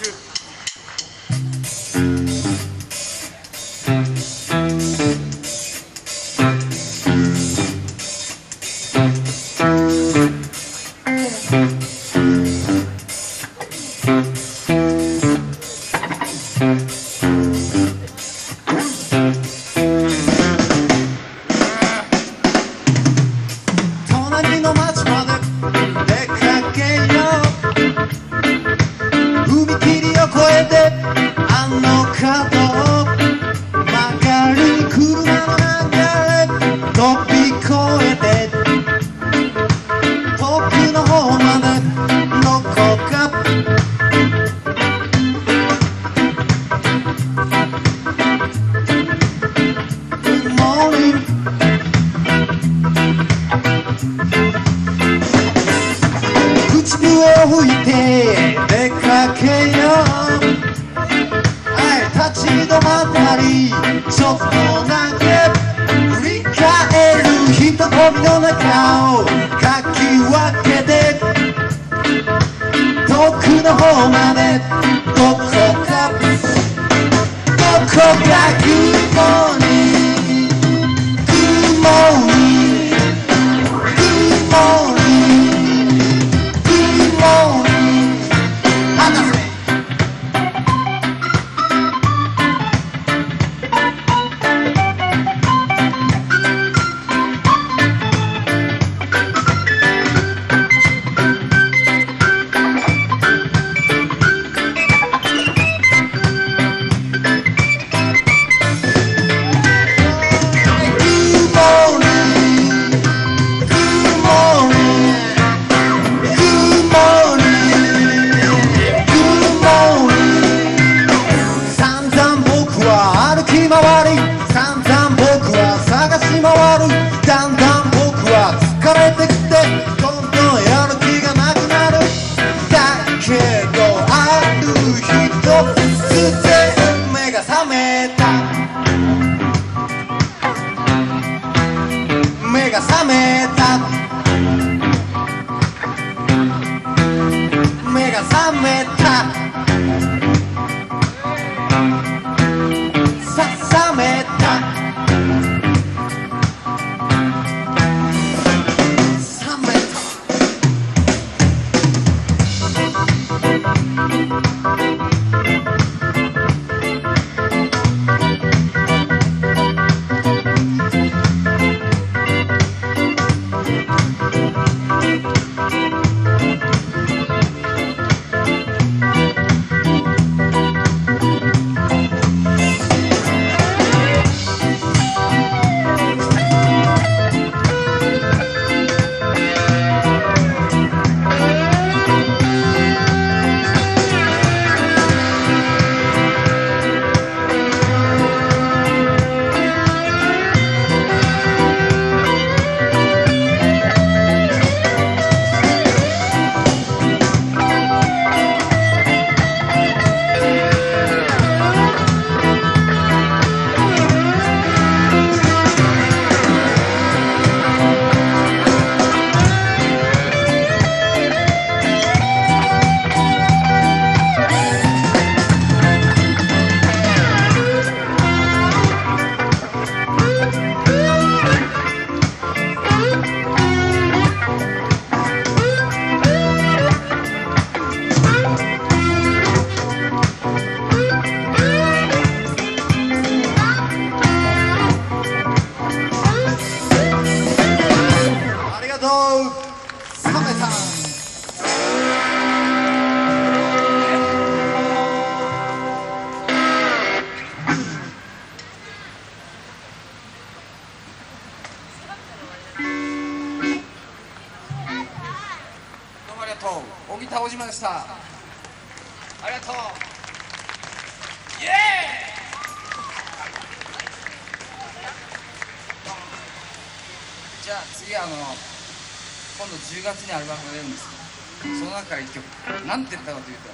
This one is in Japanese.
Good. 振り返る人混みの中をかき分けて遠くの方までどこかどこか Good 目がう小木田小島でした。ありがとう。イエーイ。じゃあ次あの今度10月にアルバムが出るんですよその中から1曲。なんて言ったかというと